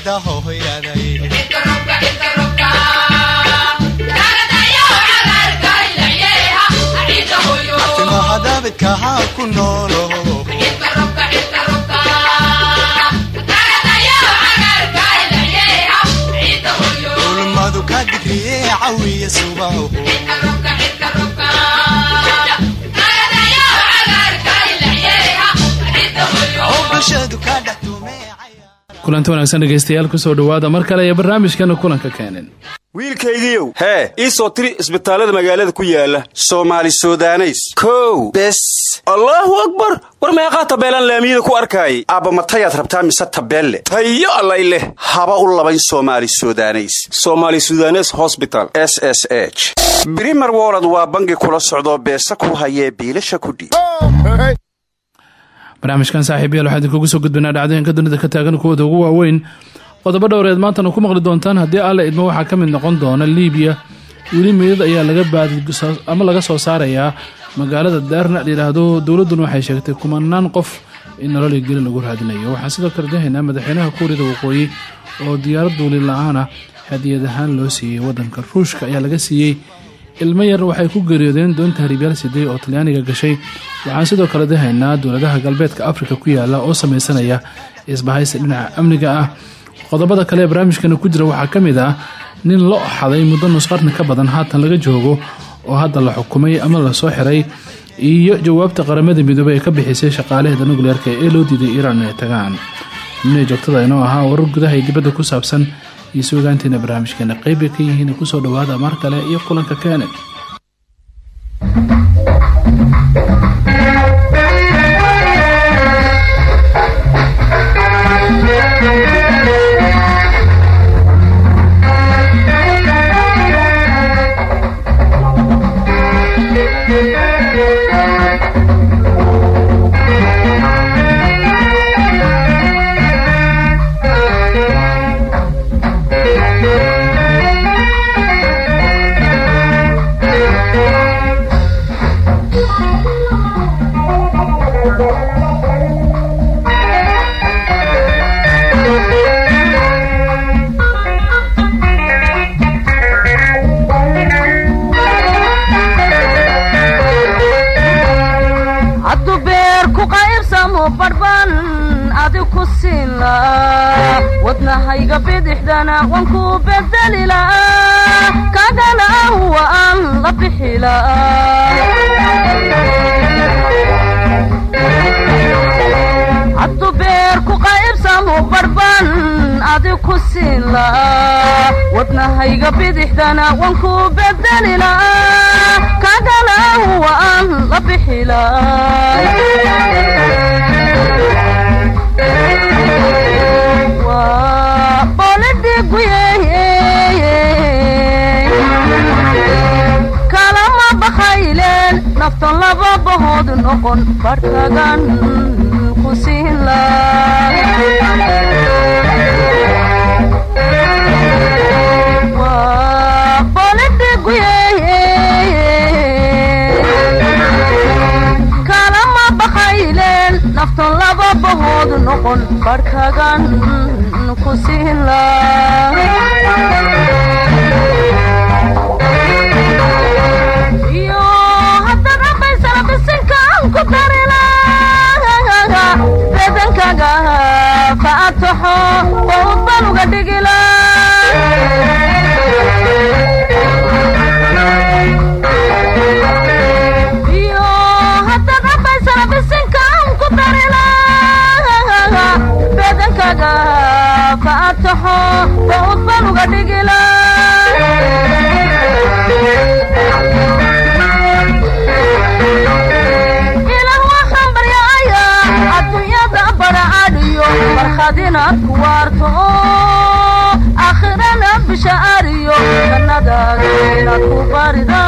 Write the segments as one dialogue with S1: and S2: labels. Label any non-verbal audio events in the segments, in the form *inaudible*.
S1: cidda
S2: kulanti wanaagsan dhegeystayaal ku soo dhawaada mar kale ee barnaamijkana kulanka keenin.
S3: Wiilkaygiiow hee ii soo tiri isbitaallada magaalada ku yaalla soomaali sudaneys. Kow bes. Allaahu akbar! War meeqaa tabeelaan laamiyada ku arkaayay aabba matayaad rabtaa mise tabeelle? Tayo allay leh. Haba u labayn somaali sudaneys. Somaali sudanes hosbital s s h. Brimer wolod waa bangi kula socdoo beesa ku hayee biilasha kudhiib
S2: barnaamijkan saaxiibayaal waxaa idinkugu soo gudbaynaa dhacdooyinka dunida ka taagan kuwooda ugu waaweyn. Qodobo dhowreed maantana ku maqli doontaan haddii alla idmo waxaa ka mid noqon doona liibiya. Weli meydad ayaa laga baadama laga soo saarayaa. Magaalada daarna layidhaahdo dowladduna waxay sheegtay kumanaan qof in nololi geli lagu raadinayo. Waxaan sidoo kale dahaynaa madaxweynaha kuuriyada waqooyi oo diyaarad duuli la'aana hadiyad ahaan loo siiyey. Wadanka ruushka ayaa laga siiyey. Ilmo yar waxay ku geeriyoodeen doonta hariibyaal siday oo talyaaniga gashay waxaan sidoo kale dahaynaa dowladaha galbeedka afrika ku yaalla oo sameysanaya isbahaysi dhinaca amniga ah. Qodobada kale ee barnaamijkana ku jira waxaa ka mid ah nin lo xaday muddo nusqarni ka badan haatan laga joogo oo hadda la xukumay ama la soo xiray iyo jawaabta qaramada midoobey ee ka bixisay shaqaalaheeda nukleerka ee loo diiday iiraan inay tagaan. Xubnihii joogtada inoo ahaa warar gudaha dibadda ku saabsan iyo suugaantiina barnaamijkeena qeybbay ka yihiin ku soo dhawaada mar kale iyo kulanka keene
S4: wadnahayga bidixdana waan ku bedeli la'a kagana wa aan la bixi laaddu beer ku qaybsamu barban adi ku siin la'a wadnahayga bidixdana waan ku bedeli la'a kagana wa aan la bixi la'a naftan laba bahood noqon barhkagan ku siin kalama bakayleen naftan laba bahood noqon barhkagan ku siin iyo faataxo oo baluga dhigila barkhadinaad ku waarto aakhirana bisha ariyo jannadaada inaad ku barida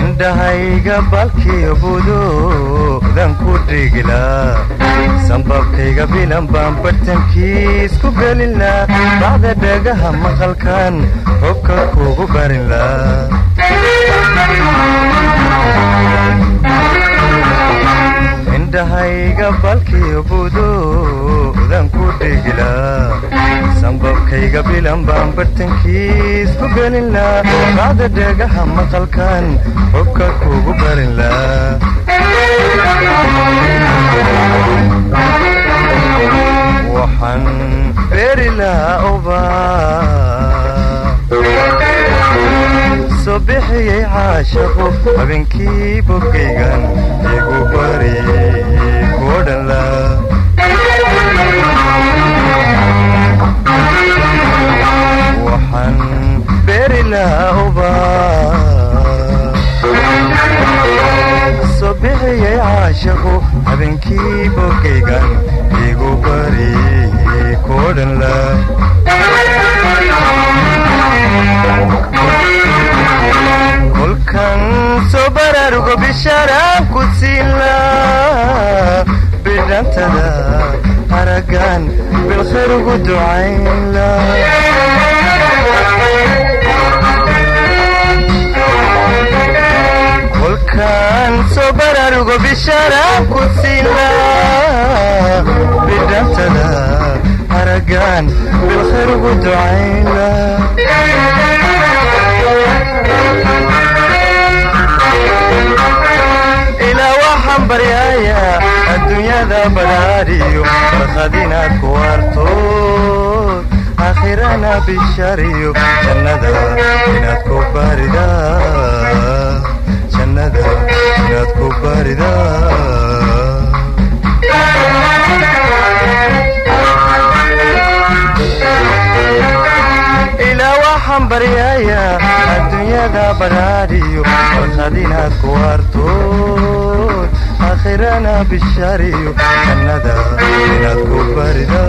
S5: indhahayga balkiyo budoodan ku dhigla sambabkayga bilan baan bartankiis ku gelinla bacda dhagaha maqalkan hobka kugu barinla indhahayga balkiyo budoodan ku dhigla sambabkayga bilan baan bartankiis ku gelinla bacda dhagaha maqalkan hobka kugu barinla waxaan beeri ubaa bixiyey caashaqu habeenkii bogaygan igu bari kuodhanla waxaan beeri lahaa ubaa soo bixiyey caashaqu habeenkii bogaygan igu bari kuodhanla kolkan soo baraarugo bishaaraan ku siila bidhantada haragan bilkhayr ugu ducaynla kolkan soo baraarugo bishaaraan ku siila bidhantada haragan bilkhayr ugu ducaynla ilaa waxaan baryaaya adduunyada badhaadhiyo barqad inaad ku artood aakhirana bishariyo jannada inaad ku barida waxaan baryaaya adduunyada badhaadhiyo barqad inaad ku artood aakhirana bishariyo jannada inaad ku barida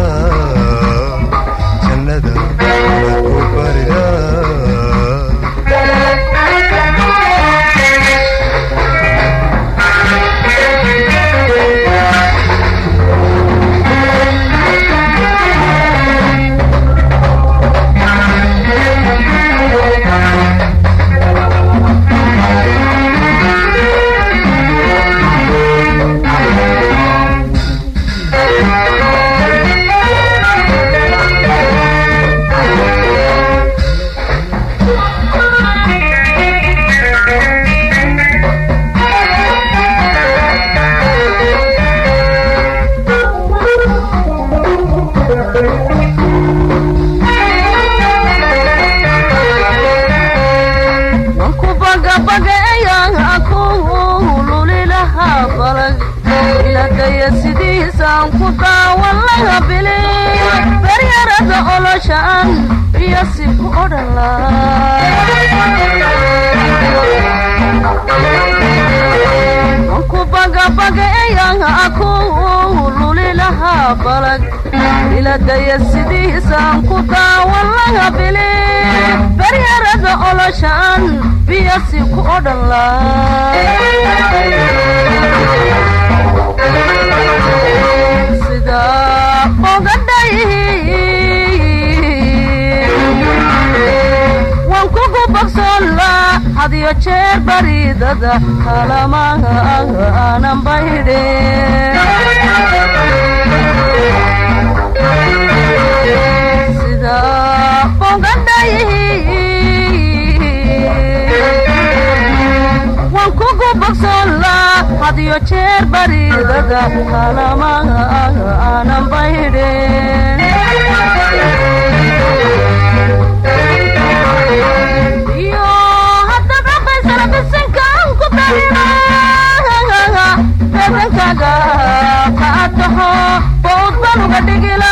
S4: iyo si ku odhan wanku bagabagaeya aku lulilahaa balag iladaya sidiisaan ku daawan laha bili. Beryarada oloshaan biyasi ku odhan sida bogsoonla hadiyo jeer baridada kalamaha aanan baydhe sida bogadhay waan kugu bogsoonla hadiyo jeer baridada kalamaha aanan baydhe bedankaaga qaataxo bowd baan uga dhigila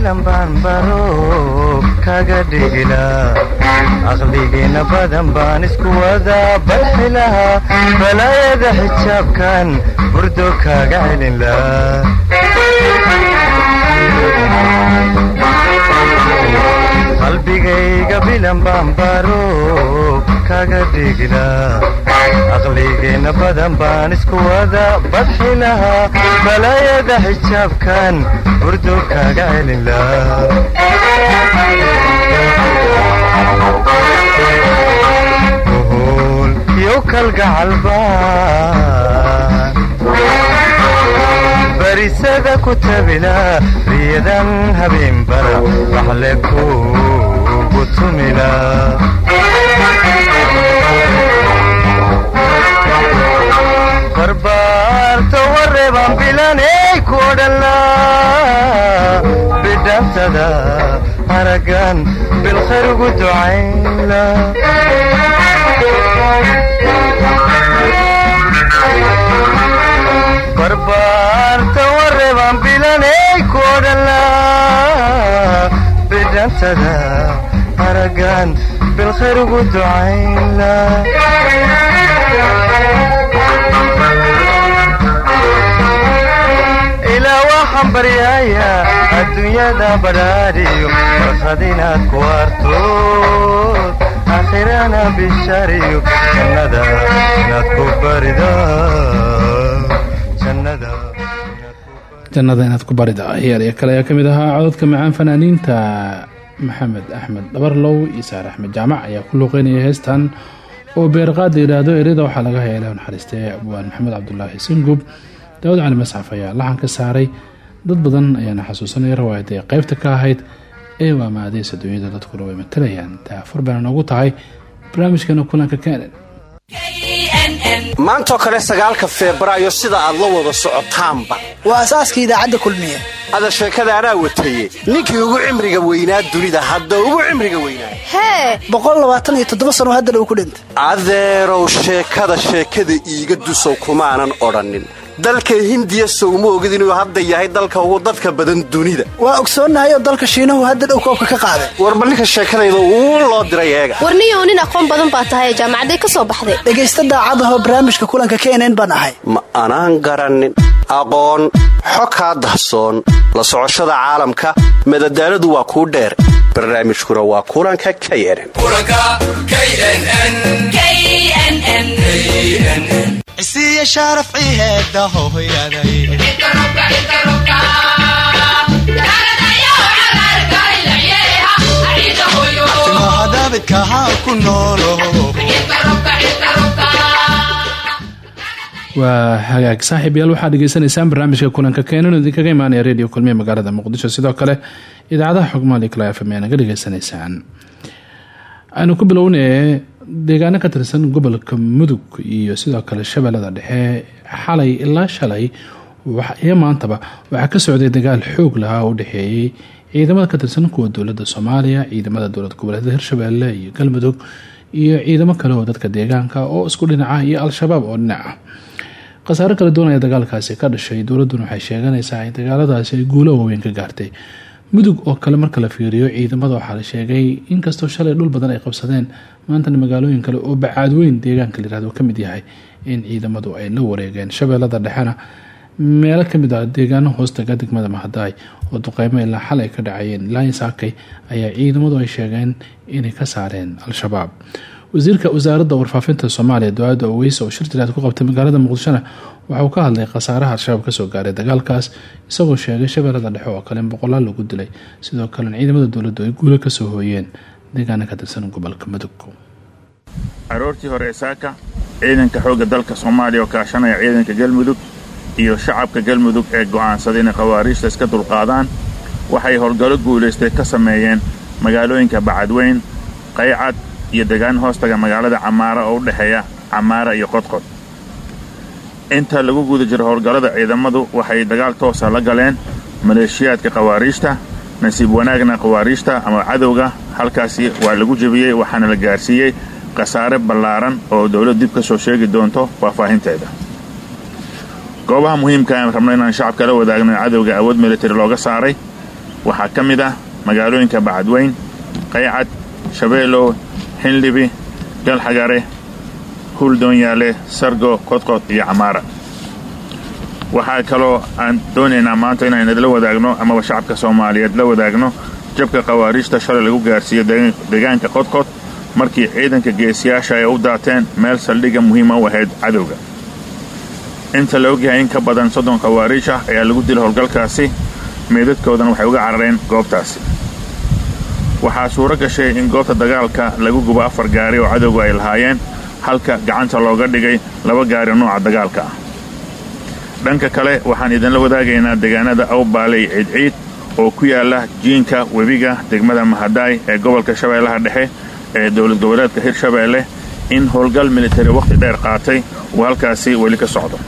S5: bilan baan baro kaga dhigilaa aqligiina badan baan isku wadaa badxilaha balaayada xijaabkan burdo kaga celin qalbigayga bilan baan baro kaga dhigilaa aqligiina badan baan isku wadaa badxilaha balaayada xijaabkan burdo kaga celin laa uhul iyo kalgacalbaan barisada ku tabila riyadan habeen bara waxle kugu tumila barbaarta wareebaan bilaney ku odhanla bidhantada aragan bilkhayr ugu ducayla barbaarta wareebaan bilaney ku odhanla bidhantada aragan bilkhayr ugu ducayla ilaa waxaan baryaaya adduunyada badhaadhiyo farkhad inaad ku artood aakhirana bishariyo jannada inaad ku barida jannada
S2: inaad ku barida heerya kale ayaa ka mid ahaa cododka macaan fanaaniinta. Maxamed axmed dhabarlow iyo saar axmed jaamac ayaa ku luuqeynaya heestan oo beerqaad la yidhaahdo erida waxaa laga haya ilaah naxariistay abwaan maxamed cabdulaahi singub. Daawud cali masxaf ayaa laxan ka saaray. Dad badan ayaana xasuusanaya rawaayadda ay qaybta ka ahayd ee waa maadeys adduunyada dadkuna way matalayaan daafur bayna noogu tahay barnaamijkeena kulanka kenen
S3: maantoo kale sagaalka febraayo sida aad la wada socotaanba.
S6: Waa asaaska idaacadda kulmiye.
S3: Ada sheekada anaa wataye ninkii ugu cimriga weynaa dunida hadda ugu cimriga weynaa.
S6: Hee! Boqolaabaataniyo sano haddana uu ku dhintay.
S3: Adeerow sheekada sheekada iiga dusow kumaanan odhannin dalka hindiya sowma ogid inuu hadda yahay dalka ugu dadka badan dunida.
S6: Waa ogsoonnahay oo dalka shiinahu hadda dhow koobka ka qaaday.
S3: Warba ninka sheekadayda uu loo diray eega?
S7: Warniyow nin aqoon badan baa tahay jaamacaday ka soo baxday.
S6: Dhegaysta daacadahoo barnaamijka kulanka baan ahay.
S3: Ma anaan garannin aqoon xo kaa dahsoon la socoshada caalamka madadaaladu waa kuu dheer. Barnaamijkuna waa kulanka knn
S1: cisiiya
S2: waa hagaag saaxiib yaal. Waxaad dhegeysanaysaan barnaamijka kulanka keenan idinkaga imaanaya radio kulmiye magaalada muqdisho. Sidoo kale idaacadaha xogmaali kale fm ayaa naga dhegeysanaysaan. Aynu ku bilownay deegaano ka tirsan gobolka mudug iyo sidoo kale shabeellada dhexe. Xalay ilaa shalay iyo maantaba waxaa ka socday dagaal xoog lahaa u dhexeeyey ciidamada ka tirsan kuwa dowladda soomaaliya ciidamada dowlad goboleedyada hirshabeelle iyo galmudug iyo ciidamo kale oo dadka deegaanka oo isku dhinaca iyo al-shabaab oo dhinac ah khasaaro kala duwan dagaalkaasi ka dhashay. Dowladuna waxay sheeganaysaa in dagaaladaasi ay guulo waaweyn ka gaartay. Mudug oo kale marka la fiiriyo ciidamada waxaa la sheegay inkastoo shalay dhul badan ay qabsadeen maantana magaalooyin kale oo bacaadweyn deegaanka layirahdo ka mid yahay in ciidamadu ay la wareegeen. Shabeellada dhexena meelo ka mid ah deegaano hoostaga degmada mahadaay oo duqeymo ilaa xalay ka dhacayeen ilaa saakay ayaa ciidamadu ay sheegeen inay ka saareen al-shabaab wasiirka wasaaradda warfaafinta soomaaliya ducaada oweyse oo shir jiraad ku qabtay magaalada muqdishona waxa uu ka hadlay khasaaraha al-shabaab ka soo gaaray dagaalkaas isagoo sheegay shabeellada dhexe oo kale in boqolaal lagu dilay. Sidoo kalena ciidamada dowladdu ay guulo ka soo hooyeen. Deegaana ka tirsan gobolka mudug
S8: aroortii hore saaka ciidanka xoogga dalka soomaaliya oo kaashanaya ciidanka galmudug iyo shacabka galmudug ee go'aansaday inay khawaariijta iska dulqaadaan waxay howlgallo guulaystay ka sameeyeen magaalooyinka bacadweyn qaycad iyo degaan hoostaga magaalada camaara oo u dhexeeya camaara iyo qodqod. Inta lagu guda jiro howlgallada ciidamadu waxay dagaal toosa la galeen maleeshiyaadka khawaariijta nasiib wanaagna khawaariijta ama cadowga halkaasi waa lagu jebiyey waxaana la gaarsiiyey khasaare ballaaran oo dowladdu dib ka soo sheegi doonto faahfaahinteeda. Goobaha muhiimka aan rabno inaan shacabka la wadaagno cadowga awood militari looga saaray waxaa ka mid ah magaalooyinka bacadweyn qaycad shabeelow xinlibi galxagare huldoonyaale sargo kodqod iyo camaara waxaa kaloo aan doonaynaa maanta inaan idla wadaagno amaba shacabka soomaaliyeed la wadaagno jabka khawaariijta shalay lagu gaarsiiyo deegaanka qodqod markii ciidanka geesiyaasha ay u daateen meel saldhigga muhiima u ahayd cadowga. Inta la ogyahay in ka badan soddon khawaariij ah ayaa lagu dila howlgalkaasi meedadkoodana waxay uga carareen goobtaasi waxaa suuro gashay in goobta dagaalka lagu gubo afar gaari oo cadowga ay lahaayeen halka gacanta looga dhigay laba gaari nooca dagaalka. Dhanka kale waxaan idinla wadaagaynaa deegaanada awbaaley ciidciid oo ku yaalla jiinka webiga degmada mahadaay ee gobolka shabeellaha dhexe ee dowlad goboleedka hirshabeelle in howlgal militari wakhti dheer qaatay uu halkaasi weli ka socdo.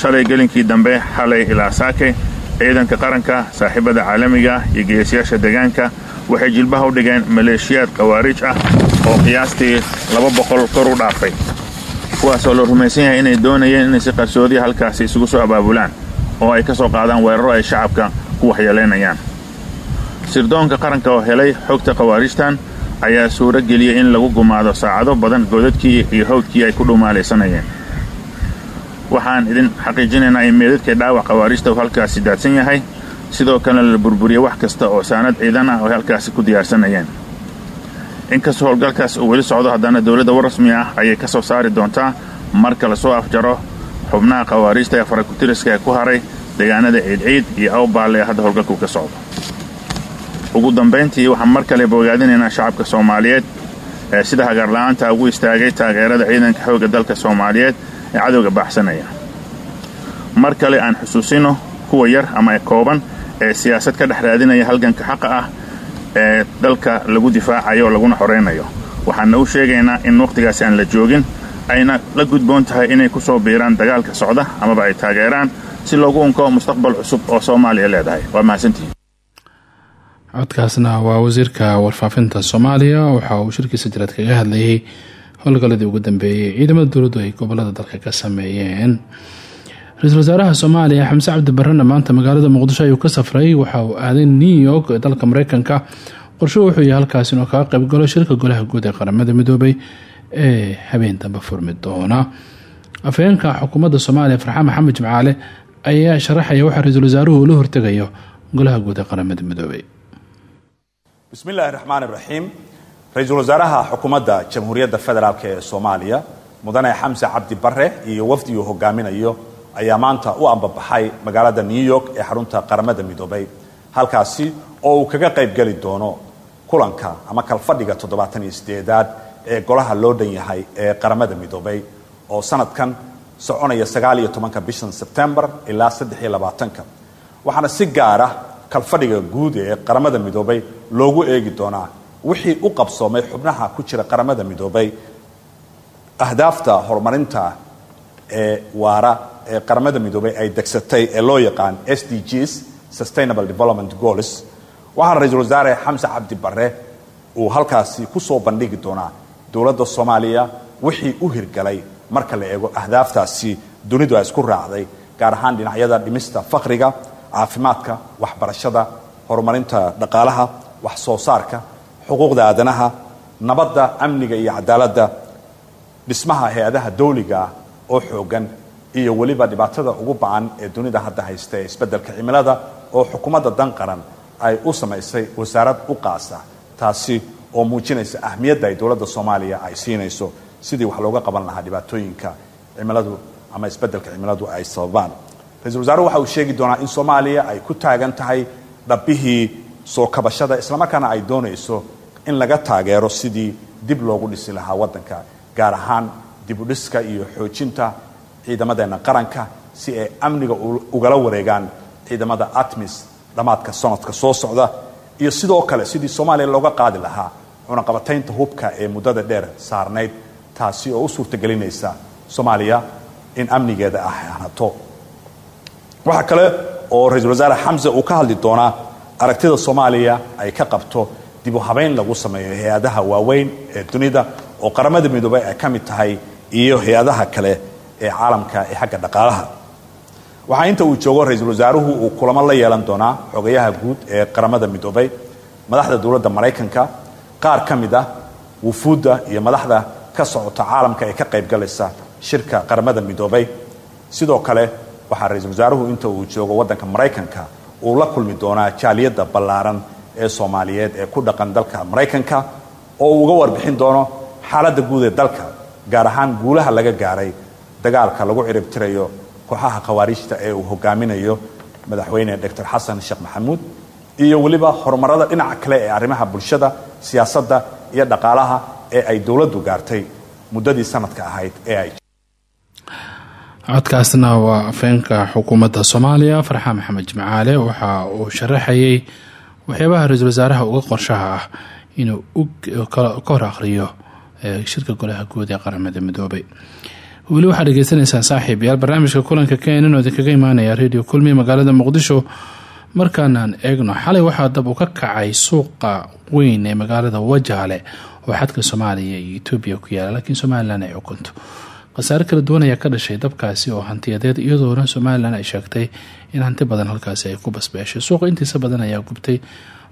S8: Shalay gelinkii dambe xalay ilaa saake ciidanka qaranka saaxiibada caalamiga iyo geesiyaasha deegaanka waxay jilbaha u dhigeen maleeshiyaad khawaariij ah oo qiyaastii laba boqol kor u dhaafay. Kuwaasoo la rumaysan yahay inay doonayeen inay si qarsoodiya halkaasi isugu soo abaabulaan oo ay ka soo qaadaan weeraro ay shacabka ku waxyeelaynayaan sirdoonka qaranka oo helay xogta khawaariijtan ayaa suuro geliyey in lagu gumaado saacado badan godadkii iyo hawdkii ay ku dhumaalaysanayeen waxaan idin xaqiijinaynaa in meedadkii dhaawac khawaariijta uu halkaasi daadsan yahay sidoo kalena la burburiyey wax kasta oo saanad ciidan ah oo halkaasi ku diyaarsanayeen inkastoo howlgalkaas uu weli socdo haddana dowladda war rasmi ah ayay ka soo saari doontaa marka la soo afjaro xubnaha khawaariijta ee farakutiriska ee ku haray deegaanada ciidciid iyo awbaalle ee hadda howlgalkuu ka socdo. Ugu dambayntii waxaan mar kale bogaadinaynaa shacabka soomaaliyeed ee sida hagaarla'aanta ugu istaagay taageerada ciidanka xoogga dalka soomaaliyeed ee cadowga baaxsanaya mar kale aan xusuusino kuwa yar ama kooban ee siyaasad ka dhex raadinaya halganka xaqa ah ee dalka lagu difaacayo oo laguna xoraynayo waxaana u sheegaynaa in wakhtigaasi aan la joogin ayna la gudboon tahay inay ku soo biiraan dagaalka socda amaba ay taageeraan si loogu unko mustaqbal cusub oo soomaaliya leedahay. Waa mahadsantihin
S2: codkaasna waa wasiirka warfaafinta soomaaliya. Waxa uu shirkiisa jiraad kaga hadlayay howlgaladii ugu dambeeyey ciidamada dowladdu ay gobollada dalka ka sameeyeen ra'iisul wasaaraha soomaaliya xamse cabdi barrena maanta magaalada muqdisho ayuu ka safray. Waxa uu aaday new york ee dalka mareykanka. Qorshuhu wuxuu yahay halkaas inuu kaga qaybgalo shirka golaha guud ee qaramada midoobay ee habeen dambe furmi doona. Afhayeenka xukuumadda soomaaliya farxaan maxamed jimcaale ayaa sharaxaya waxaa ra'iisul wasaaruhu ula hortegayo golaha guud ee qaramada midoobay.
S9: Bismi illaahi raxmaan wasaaraha xukuumadda jamhuuriyadda federaalk ee soomaaliya mudane xamse cabdi bare iyo wafdi uu hogaaminayo ayaa maanta u ambabaxay magaalada new york ee xarunta qaramada midoobay. Halkaasi oo uu kaga qaybgeli doono kulanka ama kalfadhiga toddobaatan iyo sideedaad ee golaha loo dhan yahay ee qaramada midoobay oo sanadkan soconaya sagaal iyo tobanka bishan sebtembar ilaa saddex iyo labaatanka. Waxaana si gaara kalfadhiga guud ee qaramada midoobay loogu eegi doonaa wixii u qabsoomay xubnaha ku jira qaramada midoobay. Ahdaafta horumarinta ee waara ee qaramada midoobay ay degsatay ee loo yaqaan s d gs sustainable development goals. Waxaana ra'iisul wasaare xamse cabdi bare uu halkaasi ku soo bandhigi doonaa dowladda soomaaliya wixii u hirgalay marka la eego ahdaaftaasi dunidu ay isku raacday gaar ahaan dhinacyada dhimista faqriga caafimaadka waxbarashada horumarinta dhaqaalaha wax soo saarka xuquuqda aadanaha nabadda amniga iyo cadaaladda dhismaha hay'adaha dawliga oo xoogan iyo weliba dhibaatada ugu bacan ee dunida hadda haysta ee isbeddelka cimilada oo xukuumadda dan qaran ay u samaysay wasaarad u qaasa taasi oo muujinaysa ahmiyadda ay dowladda soomaaliya ay siinayso sidii wax looga qaban lahaa dhibaatooyinka cimiladu ama isbeddelka cimiladu ay sababaan. Ra'isul wasaaruhu waxa uu sheegi doonaa in soomaaliya ay ku taagan tahay dhabbihii soo kabashada islamarkaana ay doonayso in laga taageero sidii dib loogu dhisi lahaa waddanka gaar ahaan dib u dhiska iyo xoojinta ciidamadeenna qaranka si ay amniga ugala wareegaan ciidamada atmis dhammaadka sanadka soo socda. Iyo sidoo kale sidii soomaaliya looga qaadi lahaa cunaqabataynta hubka ee muddada dheer saarnayd taasi oo u suurtagelinaysa soomaaliya in amnigeeda ah hanato waxaa kale oo ra'iisul wasaare xamse uu ka hadli doonaa aragtida soomaaliya ay ka qabto dib u habayn lagu sameeyo hay'adaha waaweyn ee dunida oo qaramada midoobay ay ka mid tahay iyo hay'adaha kale ee caalamka ee xagga dhaqaalaha. Waxaa inta uu joogo ra'iisul wasaaruhu uu kulamo la yeelan doonaa xogayaha guud ee qaramada midoobay madaxda dowladda maraykanka qaar ka mid ah wufuudda iyo madaxda ka socota caalamka ee ka qaybgalaysa shirka qaramada midoobay sidoo kale waxaa ra'iisul wasaaruhu inta uu joogo waddanka maraykanka uu la kulmi doonaa jaaliyadda ballaaran ee soomaaliyeed ee ku dhaqan dalka maraykanka oo uu uga warbixin doono xaaladda guud ee dalka gaar ahaan guulaha laga gaaray dagaalka lagu ciribtirayo kooxaha khawaarijta ee uu hogaaminayo madaxweyne doctor xasan sheekh maxamuud iyo weliba horumarada dhinaca kale ee arrimaha bulshada siyaasadda iyo dhaqaalaha ee ay dowladdu gaartay muddadii sanadka ahayd ee ay
S2: codkaasna waa afeenka xukuumadda soomaaliya farxaan maxamed jimcaale waxa uu sharaxayay waxyaabaha ra'iisul wasaaraha uga qorshaha ah inuu ka hor akhriyo shirka golaha guud ee qaramada midoobay weli waxaad dhegeysaneysaan saaxiib barnaamijka kulanka keenan oo idinkaga imaanaya radio kulmiye magaalada muqdisho. Markaanaan eegno xalay waxaa dab u ka kacay suuqa weyn ee magaalada wajaale oo xadka soomaaliya iyo etoobiya ku yaalla laakiin somalilan ay xukunto khasaare kala duwan ayaa ka dhashay dabkaasi oo hantiyadeed iyadoona somalilan ay sheegtay in hanti badan halkaasi ay ku basbeeshay suuqa intiisa badan ayaa gubtay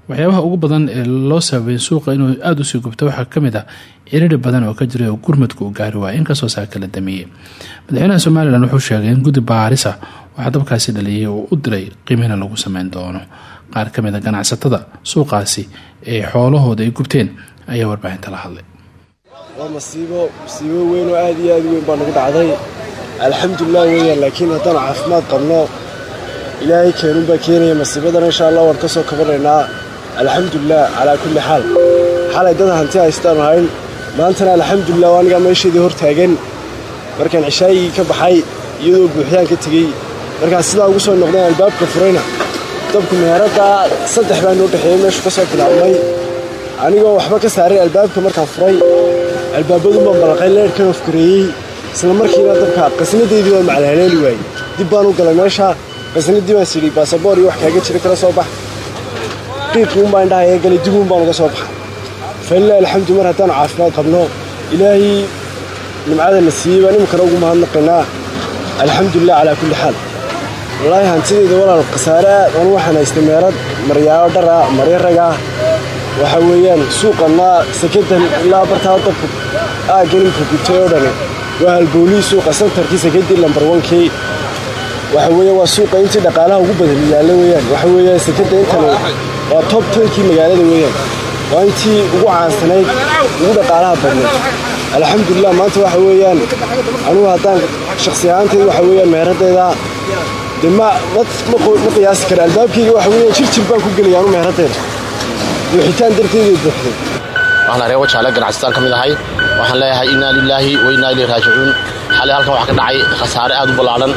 S2: waxyaabaha ugu badan ee loo sababay suuqa inuu aada u sii gubto waxaa ka mid ah ciriri badan oo ka jiray oo gurmadka uu gaari waaya inkastoo saa kala damiyey madaxweynaha somalilan wuxuu sheegay in guddi baarisa waxaa dabkaasi dhaliyay oo u diray qiimina lagu sameyn doono. Qaar ka mid a ganacsatada suuqaasi ee xoolahooda ay gubteen ayaa warbaahinta la hadlay.
S10: Waa masiibo masiibo weyn oo aad iyo aad u weyn baa nagu dhacday. Alxamdulilah weeyaan laakiin haddaan caafimaad qabno ilaahay keenun baa keenaya masiibadana insha allah waan ka soo kabanaynaa alxamdulilah calaa kulli xaal xalay dad hanti haystaan ahayn maantana alxamdulilah waa anigaa meeshaydii hor taagan. Markaan cishaayigii ka baxay iyadoo buuxyaan ka tegey. Markaan sidaa ugu soo noqdeen albaabka furayna. Dabku meheradda saddex baa noo dhexeeyey meeshu ka soo bilaabmay anigoo waxba ka saaray albaabka markaan furay. Albaabadun baan balaqay leerhkan ofgareeyey isla markiina dabka qasnadaydii baan macalhaleeli waayey. Dib baan u galay meesha. Qasnadii baan sidhi baasaboor iyo wax kaaga jira kala soo bax qiiquunbaa indhaha iga galay dibuun baan uga soo baxay. Falilah alxamdu mar haddaanu caafimaad qabno ilaahay nimcada na siiyey baan iminkana ugu mahadnaqaynaa. Alxamdulilah calaa kulli xaal. Wallaahi hantidayda walaal khasaare aad anu waxaan haystay meerad maryaalo dhara maryo ragaa waxaa weeyaan suuqanna sakadan ilaa bartaa dabku aagganinka gubtay oo dhani waa halboolihii suuqa santarkii sakadii lambar wankii waxa weeye waa suuqa intii dhaqaalaha ugu badan yaalla weeyaan. Waxa weeyaan sakada intani waa tob tankii magaalada weeyaan. Waa intii ugu caansanayd ugu dhaqaalaha badnayd alxamdulilah maanta waxa weeyaan anugu haddaan shakhsi ahaanteed waxa weeyaan meeradayda dee ma ma qiyaasi kara albaabkayga waxa weeyaan jirjir baan ku gelaya anu meeradayda buuxitaan darteeday buuxday
S11: waxaan aree wajaale ganacsataan ka mid ahay. Waxaan leeyahay innaa lilaahi wa innaa ilay raajicuun. Xalay halkan waxaa ka dhacay khasaare aad u ballaadhan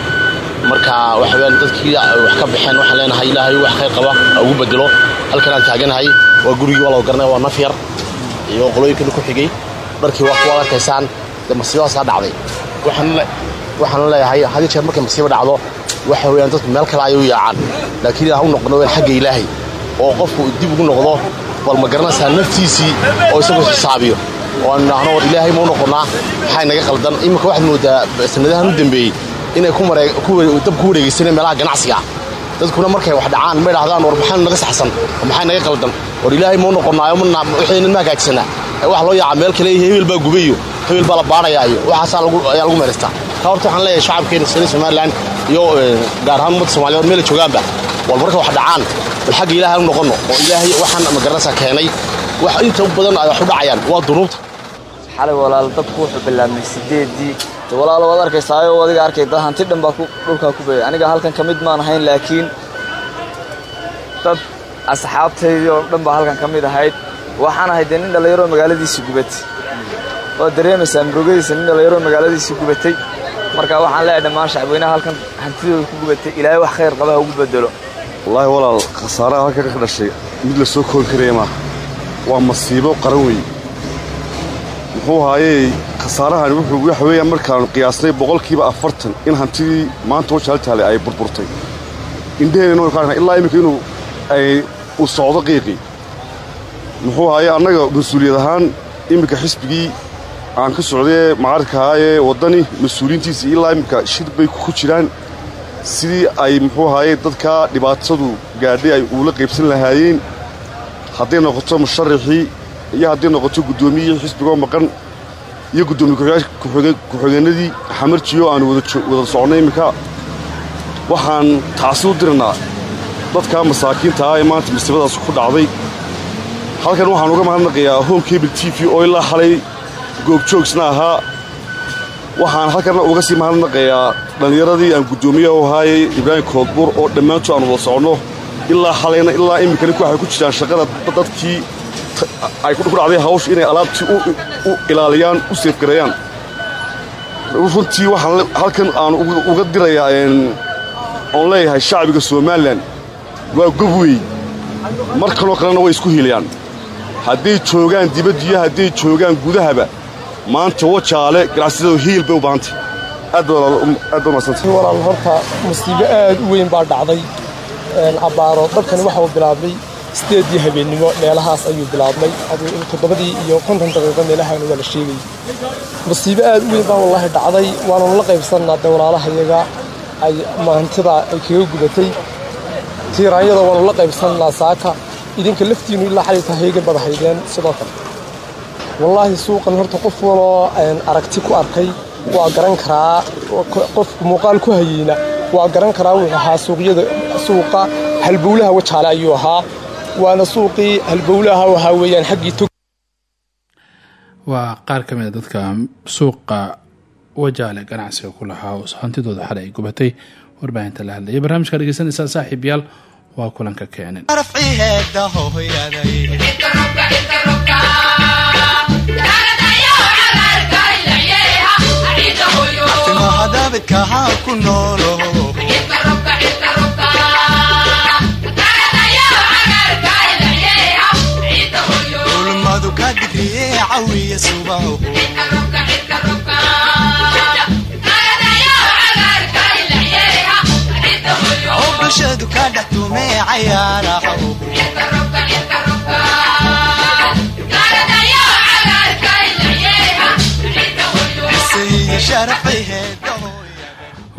S11: marka waxaweyaan dadkii wax ka baxeen waxaan leenahay ilaahay wax khayr qaba ugu bedelo halkan aan taaganahay waa gurigii waa loo garanaya waa naf yar iyo qolooyinkana ku xigay. Dharkii waa kuwaad arkaysaan dee masiibadaasaa dhacday. Waxaan leeyahay had jeer markay masiibo dhacdo waxa weyaan dadku meel kale ayay u yaacaan. Laakiin inaan u noqono ween xagga ilaahay oo qofku dib ugu noqdo bal ma garanaysaa naftiisii oo isagoo xisaabiyo oo aan idhaahno war ilaahay ma u noqonnaa maxay naga qaldan? Iminka waxaad moodaa sanadahan u dambeeyey inay dab ku wareegaysaneen meelaha ganacsiga ah dadkuna markay wax dhacaan ma idhahdaan war maxaa naga saxsan? Maxay naga qaldan? War ilaahay ma u noqonnaayo waxaynan ma hagaajsanaa waxa loo yaaca meel kale hebel baa gubayo. Hebel baa la baadhayaa iyo waxaasaa ayaa lagu meelaystaa ka horta waxaan leeyahay shacabkeena sida somalilan iyo gaar ahaan ummadda somaliyed meela joogaanba wal marka wax dhacaan bal xagga ilaahay u noqonno oo ilaahay waxaan ma garanaysaa keenay wax inta u badan ay wax u dhacayaan waa dunuubta.
S12: Xalay walaal dabku wuxuu bilaabmay sideedii walaalo waad arkaysaayo adiga arkay dad hanti dhan baa dhulkaa ku beeyay aniga halkan ka mid maan ahayn laakiin dad asxaabtaydii oo dhan baa halkan ka mid ahayd. Waxaan ahay dee nin dhallinyaroo magaaladiisii gubatay. Waad dareemaysaa murugadiisa nin dhallinyaroo magaaladiisii gubatay. Marka waxaan leeyahay dhammaan shacabweynaha halkan hantidooda ku gubatay ilaahay wax khayr qaba ha ugu bedelo
S13: wallaahi walaal khasaaraha halkan ka dhashay mid la soo koobi karaya maaha. Waa masiibo qaran weeye muxuu haayey khasaarahani wuxuu waxa weeyaan markaanu qiyaasnay boqolkiiba afartan in hantidii maanta wajaaltaale ay burburtay. Indheheenna waynu ka ilaa iminka inuu ay uu socdo qiiqii. Muxuu haayey annaga mas'uuliyad ahaan iminka xisbigii aan ka socday macaarka ahaa ee waddani mas'uuliyiintiisii ilaa iminka shir bay ku jiraan. Sidii ay muxuu haayey dadkaa dhibaatadu gaadhay ay uula qaybsan lahaayeen. Hadday noqoto musharaxii iyo hadday noqoto guddoomiyihii xisbigoo maqan iyo guddoomiye ku-xigeenadii xamarjiyo aanu wada soconnay imminka waxaan tacsi u diranaa dadkaa masaakiinta ah ee maanta masiibadaas ku dhacday. Halkan waxaan uga mahadnaqayaa home cable t v oo ilaa xalay goobjoogsna ahaa. Waxaan halkanna uga sii mahadnaqayaa dhallinyaradii aan guddoomiye u ahaayey ibraahim koodbuur oo dhammaantood aan wada soconno. Ilaa xalayna ilaa iminkani waxay ku jiraan shaqada dadkii ay ku dhacday hawsha inay alaabtii ilaaliyaan u seefgareeyaan runtii waxaan halkan aan uga dirayaa oon leeyahay shacbiga somalilan waa gob wey mar kaloo kalena way isku hiilayaan. Hadday joogaan dibaddiyo hadday joogaan gudahaba maanta wajaale ganacsadadu hiil bay u baahantay. Aad ba madsantay
S14: walaal horta musiibo aad u weyn baa dhacday. Abbaaro dalkani waxa uu bilaabmay sideedii habeennimo meelahaas ayuu bilaabmay. Toddobadii iyo konton daqiiqo meelahaana waa la sheegayay musiibo aad u weyn baa wallaahi dhacday waananu la qaybsannaa dee walaalahayaga ay mahantida ay kaga gudatay. Tiiraanyada waanu la qaybsannaa saaka. Idinka laftiinnu ilaa xalayta haygan bada haydeen sidoo kale. Wallaahi suuqan horta qof waloo aragti ku arkay waa garan karaa qofku muuqaal ku hayeyna waa garan karaa wuxuu ahaa suuqyada suuqa halbowlaha wajaale ayuu ahaa waana suuqii halbowlaha ahaa weeyaan xaggii tog
S2: waa qaar ka mid a dadka suuqa wajaale ganacsiga ku lahaa oo hantidooda xalay ay gubatay. Warbaahinta la hadlayay barnaamijka dhegeysanaysaa saaxiib yaal waa kulanka keenin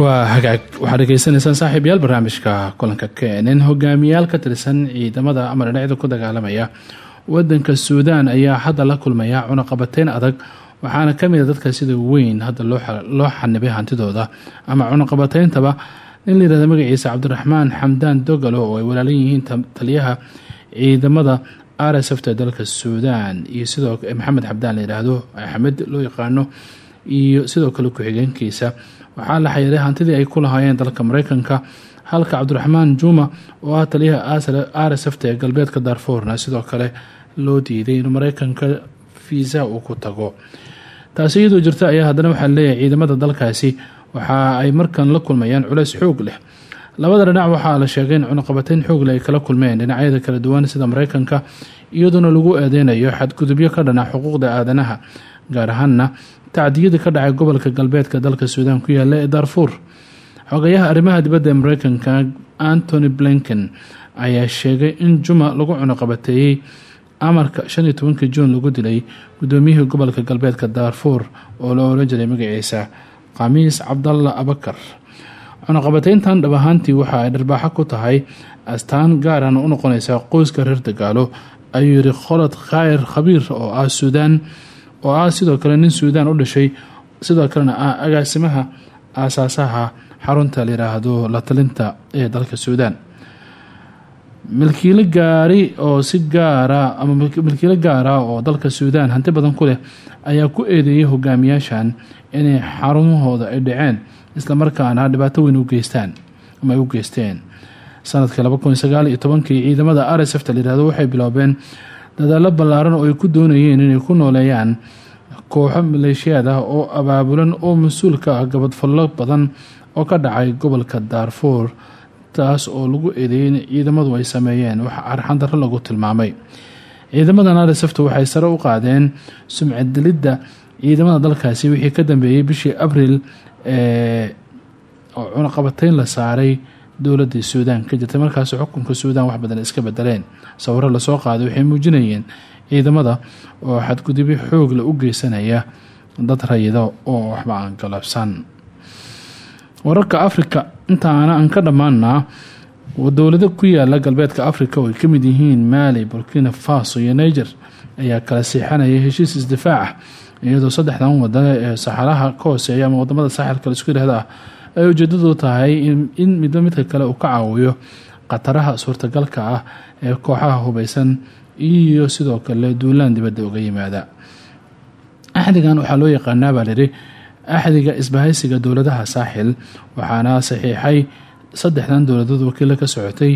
S2: waa hagaag. Waxaad dhegeysanaysaan saaxiib yaal barnaamijka kulanka keenin hogaamiyaal ka tirsan ciidamada ama dhinacda ku dagaalamaya wadanka suudaan ayaa hadda la kulmaya cunaqabateyn adag waxaana ka mid a dadka sida weyn hadda loo xanibay hantidooda. Ama cunaqabateyntaba nin layirahda magaciisa cabdiraxmaan xamdaan dogalo oo ay walaalan yihiin taliyaha ciidamada rsfta dalka suudaan iyo sidoo maxamed xabdaan layidhaahdo axmed loo yaqaano iyo sidoo kale ku-xigeenkiisa. Waxaa la xayiray hantidii ay ku lahaayeen dalka mareykanka halka cabdiraxmaan juma oo ah taliyaha rsfta ee galbeedka darfuurna sidoo kale loo diiday in mareykanka fiisa uu ku tago. Taasi iyadoo jirta ayaa haddana waxaa leeyahay ciidamada dalkaasi. Waxa ay markan la kulmayaan culeys xoog leh. Labada dhinac waxaa la sheegay in cunaqabateyn xoogle ay kala kulmeen dhinacyada kala duwan sida mareykanka iyadoona lagu eedeynayo xadgudubyo ka dhana xuquuqda aadanaha gaar ahaanna tacdiyada ka dhacay gobolka galbeedka dalka suudaan ku yaalla ee darfuur xogayaha arrimaha dibadda ee mareykanka antony blinken ayaa sheegay in juma lagu cunaqabateeyey amarka shan iyo tobankii juun lagu dilay gudoomiyihii gobolka galbeedka darfuur oo la oran jiray magaciisa khamiis cabdalla abakar. Cunaqabateyntan dhab ahaantii waxa ay dharbaaxo ku tahay astaan gaarana u noqonaysa qoyska reer dagaalo ayuu yiri kholad khayr khabiir oo ah suudaan oo ah sidoo kale nin suudaan u dhashay sidoo kalena ah agaasimaha aasaasaha xarunta layiraahdo la talinta ee dalka suudaan milkiilo gaari oo si gaara ama milkiilo gaara oo dalka suudaan hanti badan ku leh ayaa ku eedeeyay hogaamiyaashan inay xarumahooda ay dhaceen islamarkaana dhibaato weyn u geystaan ama ay u geysteen. Sanadkii laba kun sagaal iyo tobankii ciidamada rsfta layirahdo waxay biloobeen dadaalo ballaaran oo ay ku doonayeen inay ku nooleeyaan kooxo maleeshiyaad ah oo abaabulan oo mas'uul ka ah gabadfallo badan oo ka dhacay gobolka daarfuur taas oo lagu eedeeyay in ciidamadu ay sameeyeen wax arxandarro lagu tilmaamay. Ciidamadan arisafta waxay sare u qaadeen sumcaddelidda ciidamada dalkaasi wixii ka dambeeyey bishii abriil ee oo cunaqabateyn la saaray dowladii suudaan. Ka jirtay markaas xukunka suudaan wax badan iska bedeleen sawiro la soo qaaday waxay muujinayeen ciidamada oo xadgudubyo xoogla u geysanaya dad rayida oo waxba aan galabsan. Wararka afrika intaana aan ka dhammaanaa dowlado ku yaalla galbeedka afrika oo ay ka mid yihiin maali burkina faso iyo niger ayaa kala siixanaya heshiis isdifaac ah iyadoo saddexdan wadane ee saxaraha ka hooseeya ama waddamada saaxilka la isku yihahda ah ay ujeedadu tahay in midba midka kale uu ka caawiyo khataraha suurtagalka ah ee kooxaha hubeysan iyo sidoo kale duulaan dibadda uga yimaada. Axdigan waxaa loo yaqaanaa baa lihi axdiga isbahaysiga dowladaha saaxil waxaana saxiixay saddexdan dowladood wakiilo ka socotay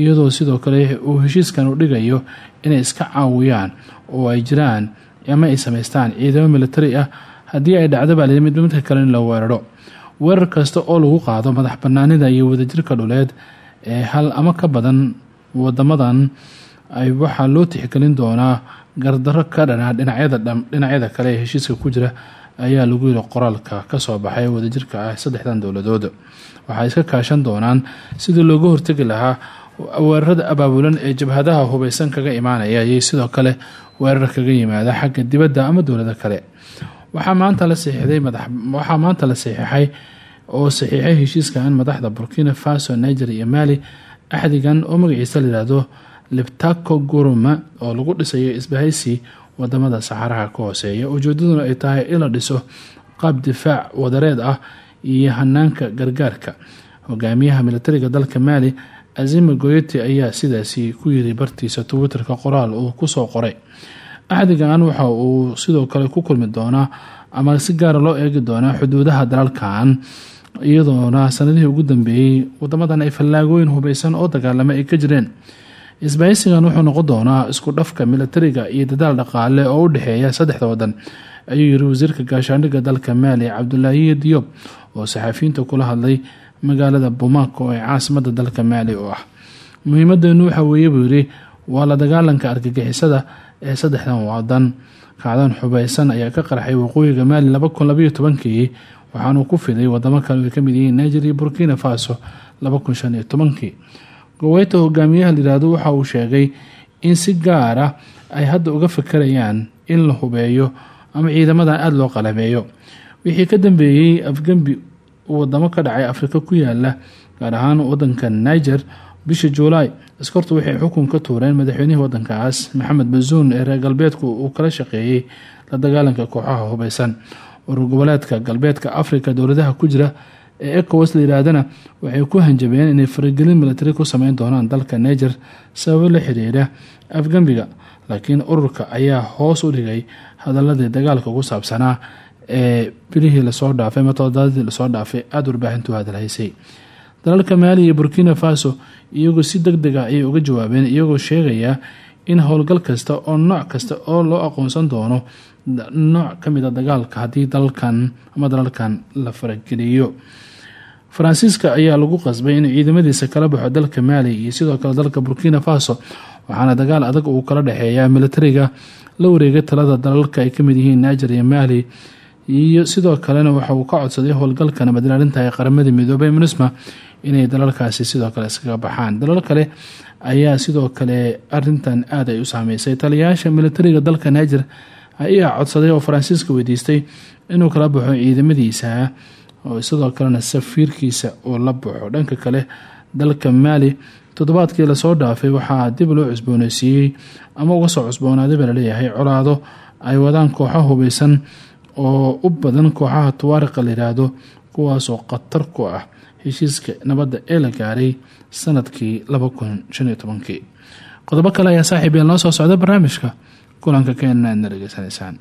S2: iyadoo sidoo kale uu heshiiskan u dhigayo inay iska caawiyaan oo ay jiraan ama ay samaystaan ciidamo militari ah haddii ay dhacdo baa lihi midba midka kale in la weeraro. Weerar kasta oo lagu qaado madax banaanida iyo wadajirka dhuleed ee hal ama ka badan wadamadan ay waxaa loo tixgelin doonaa gardaro ka dhanaa dhinacyada kale ee heshiiska ku jira ayaa lagu yiri qoraalka ka soo baxay wadajirka ah saddexdan dowladood. Waxay iska kaashan doonaan sidii looga hortegi lahaa weerarada abaabulan ee jabhadaha hubeysan kaga imaanaya iyo sidoo kale weerar kaga yimaada xagga dibadda ama dowlado kale. Waxaa maanta la waxaa maanta la saxiixay oo saxiixay heshiiskan madaxda burkina faso niger iyo mali axdigan oo magaciisa layihahdo libtaco guruma oo lagu dhisayo isbahaysi waddamada saxaraha ka hooseeya. Ujeedaduna ay tahay in la dhiso qaab difaac wadareed ah iyo hanaanka gargaarka. Hogaamiyaha militariga dalka mali azima goyeti ayaa sidaasi ku yiri bartiisa twitterka qoraal uu ku soo qoray. Axdigan waxa uu sidoo kale ku kulmi doonaa ama si gaara loo eegi doonaa xuduudaha dalalkan iyadoona sanadihii ugu dambeeyey wadamadan ay fallaagooyin hubeysan oo dagaalama ay ka jireen isbahaysigan wuxuu noqon doonaa isku dhafka militariga iyo dadaal dhaqaale oo u dhexeeya saddexda wadan ayuu yiri wasiirka gaashaandhigga dalka maali cabdulaahi diyob oo saxafiyiinta kula hadlay magaalada bumaako ee caasimada dalka maali oo ah. Muhiimadeenu waxa weeye buu yiri waa la dagaalanka argagixisada ee saddexdan wadan. Kacdan xubeysan ayaa ka qarxay waqooyiga maali laba kun labaiyo ku fiday wadamo kale ay ka mid yihiin niger iyo burkina faso laba kun goweyta hogaamiyaha layihahdo waxa uu sheegay in si gaar ah ay hadda uga fakarayaan in la hubeeyo ama ciidamadan aada loo qalabeeyo. Wixii ka dambeeyey afgembi wadamo ka dhacay afrika ku yaalla gaar ahaan wadanka niger bishii juulaay askartu waxay xukun ka tuureen madaxweynihii wadankaas maxamed bazuun ee reer galbeedku uu kala shaqeeyey la dagaalanka kooxaha hubeysan. Urur goboleedka galbeedka afrika dowladaha ku jira ee ecowas la yihaahdana waxay ku hanjabeen inay faragelin militari ku sameyn doonaan dalka niger sababo la xiriira afgembiga laakiin ururka ayaa hoos u dhigay hadaladii dagaalka ugu saabsanaa ee bilihii la soo dhaafay ama todobadii la soo dhaafay aada warbaahintu hadalhaysay dalalka maali iyo burkina faso iyagoo si deg deg ah ayay uga jawaabeen iyagoo sheegaya in howlgal kasta oo nooc kasta oo loo aqoonsan doono nooc ka mid a dagaalka haddii dalalkan ama dalalkan la farageliyo faransiiska ayaa lagu qasbay inuu ciidamadiisa kala baxo dalka maali iyo sidoo kale dalka burkina faso waxaana dagaal adag uu kala dhexeeya militariga la wareegay talada dalalka ay ka mid yihiin niger iyo maali iyo sidoo kalena waxa uu ka codsaday howlgalka nabadilaalinta ee qaramada midoobay munisma inay dalalkaasi sidoo kale iskaga baxaan. Dalal kale ayaa sidoo kale arintan aada ay u saameysay. Taliyayaasha militariga dalka niger ayaa codsaday oo faransiiska weydiistay inuu kala baxo ciidamadiisa oo sidoo kalena safiirkiisa uu la baxo. Dhanka kale dalka maali toddobaadkii la soo dhaafay waxaa dib loo cusbooneysiiyey ama uga soo cusboonaaday baa la leeyahay colaado ay wadaan kooxo hubeysan oo u badan kooxaha tuwaariqa la yiraahdo kuwaasoo khatar ku ah heshiiska nabadda ee la gaaray sannadkii laba kun shan iyo tobankii. Qodobo kale ayaa saaxiib yeel soo socda barnaamijka kulanka keenana aadna dhegeysanaysaan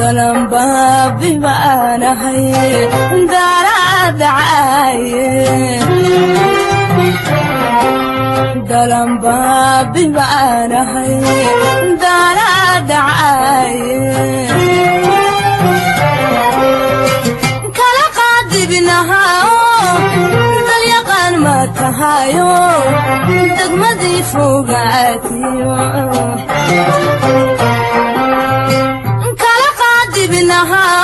S4: dalanbaabi baanahay daradacaaye kala qaadibinahaa dalyaqaan ma tahayo degmadii fogaatiyo kala qaadibinahaa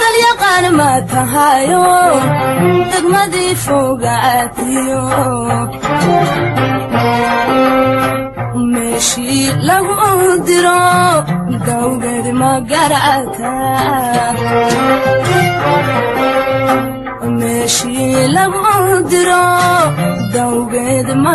S4: dalyaqaan ma tahayo degmadii fogaatiyo meeshii lagu diro dawgeed ma garata meeshii lagu diro dawgeed ma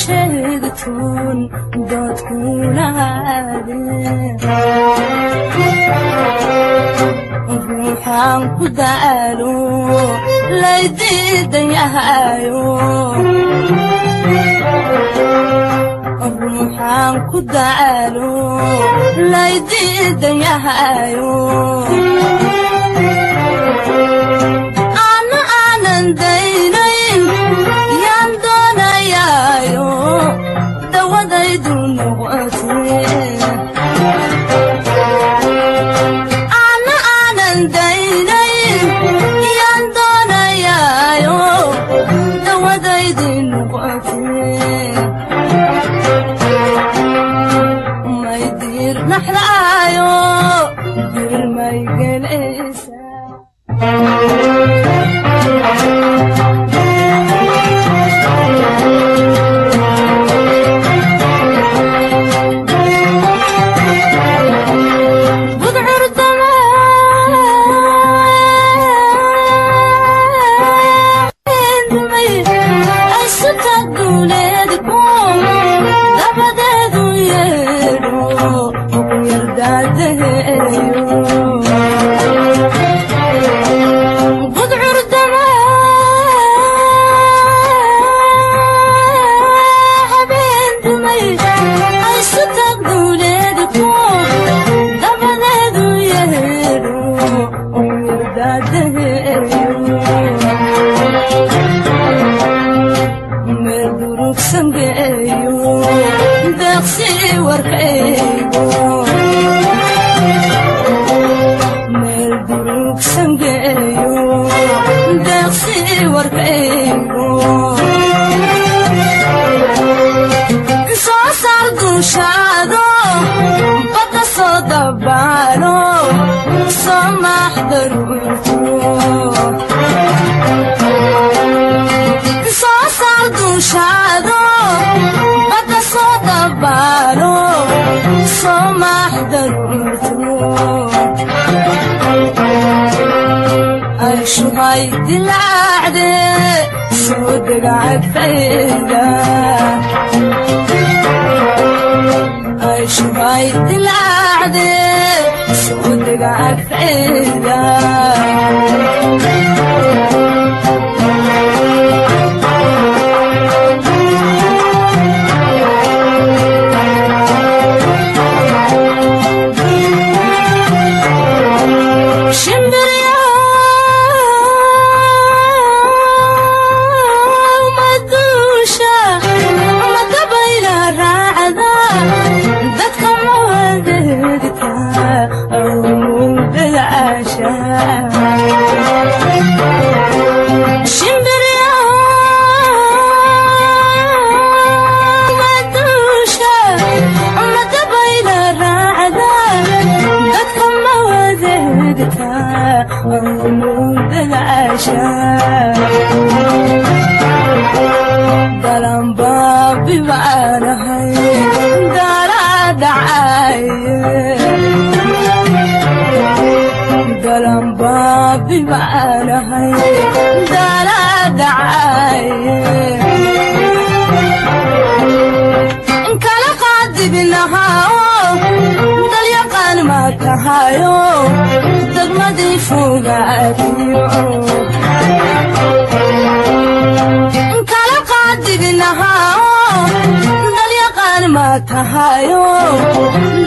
S4: sheegtoon doodkuulaha aadee ruuxaan ku daalo laydiidan yahayo ruuxaan ku daalo laydiidan yahayo ana aanan daynayn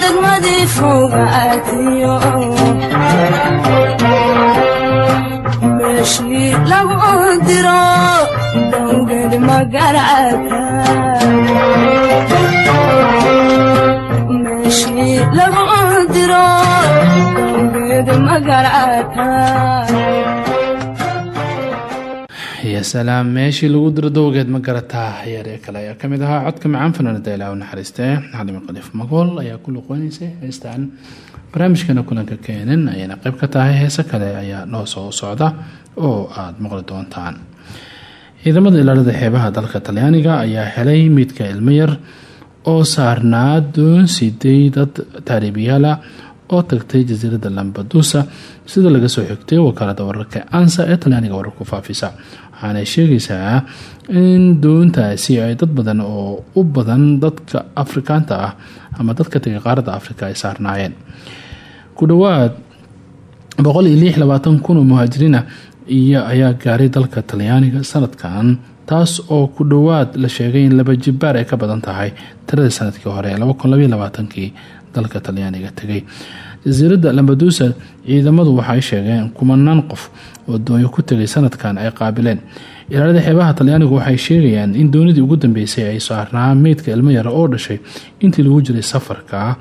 S4: degmadii fogaadiyo meeshii lagu diro dowged magarata meeshii lagu diro dowged magarata
S2: ya salaam meeshii lagu diro dowgeed ma garataa yaree kale ayaa ka mid ahaa. Codka macaan fanaanada ilaa u naxariistee xalimi qaliif magool ayaa ku luqeynaysay heestaan barnaamijkana kulanka keenan ayayna qeyb ka tahay heese kale ayaa noo soo socda oo aada maqli doontaan. Ciidamada ilaalada xeebaha dalka talyaaniga ayaa helay midka ilmo yar oo saarnaa doon siday dad taariibiyaala oo tagtay jasiirada lambadusa sida laga soo xigtay wakaalada wararka ansa ee talyaaniga wararku faafisa waxaana sheegaysaa in doontaasi ay dad badan oo u badan dadka afrikaanta ah ama dadka tegay qaaradda afrika ay saarnaayeen. Ku dhowaad boqol iyo lix labaatan kun oo muhaajiriina iyo ayaa gaaray dalka talyaaniga sanadkan taas oo ku dhowaad la sheegay in laba jibaar ay ka badan tahay tiradii sannadkii hore laba kun labaiyo labaatankii dalka talyaaniga tegay jasiiradda lambadusa ciidamadu waxay sheegeen kumanaan qof oo doonyo ku tegay sanadkan ay qaabileen. Ilaalada xeebaha talyaanigu waxay sheegayaan in doonidii ugu dambeysay ay saarnaa meydka ilmo yara oo dhashay intii lagu jiray safarka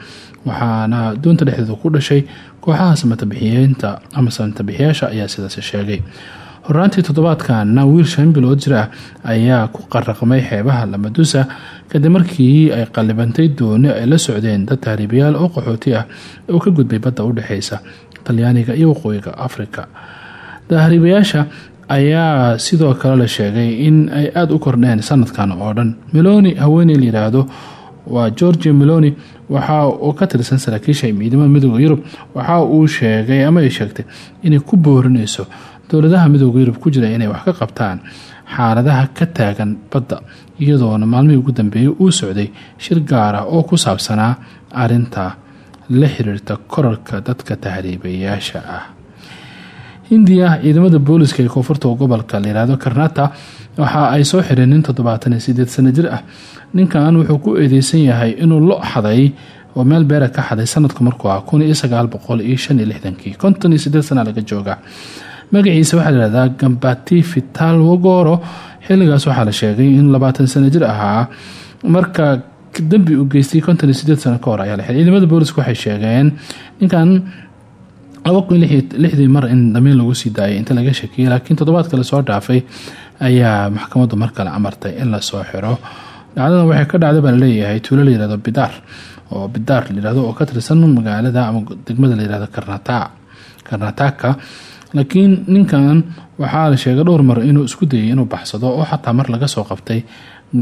S2: waxaana doonta dhexdeeda ku dhashay kooxaha samatabixiyeenta ama samatabixiyaasha ayaa sidaas sheegay. Horaantii toddobaadkana wiil shan bilood jir ah ayaa ku qaraqmay xeebaha lamadusa kadib markii ay qalibantay dooni ay la socdeen dad tahriibayaal oo qaxooti ah oo ka gudbay badda u dhexeysa talyaaniga iyo waqooyiga afrika. Tahriibayaasha ayaa sidoo kale la sheegay in ay aada u kordheen sanadkan oo dhan. Meloni haweeney la yiraahdo waa georgia meloni waxa uu ka tirsan saraakiisha ciidamada midooda yurub waxa uu sheegay ama ay sheegtay inay ku boorineyso dowladaha midooda yurub ku jira inay wax ka qabtaan xaaladaha ka taagan badda iyadoona maalmihii ugu dambeeyay uu socday shir gaar ah oo ku saabsanaa arinta la xiriirta korarka dadka tahriibayaasha ah. Hindiya ciidamada booliska ee koonfurta gobolka layihahdo karnata waxa ay soo xireen nin toddobaatan iyo sideed sano jir ah. Ninkan wuxuu ku eedeysan yahay inuu lo xaday oo meel beera ka xaday sanadku markuu ah kun iyo sagaal boqol iyo shan iyo sana laga jooga magaciisa waxaa layihahdaa gambati vital wogoro. Xilligaas waxaa la sheegay in labaatan sano jir ahaa. Marka dambi uu geystay konton iyo sideed sano ka hor ayaa la xiray ciidamada booliska waxay sheegeen ninkan laba kun lixdii mar in damiin lagu sii daayay inta laga shakiyay laakiin toddobaadka la soo dhaafay ayaa maxkamaddu mar kale amartay in la soo xiro dhacdadan waxay ka dhacda baa la leeyahay tuulo layihahdo bidaar oo bidaar layihahdo oo ka tirsan magaalada ama degmada layihahdo karnata karnataka laakiin ninkan waxaa la sheegay dhowr mar inuu isku dayay inuu baxsado oo xataa mar laga soo qabtay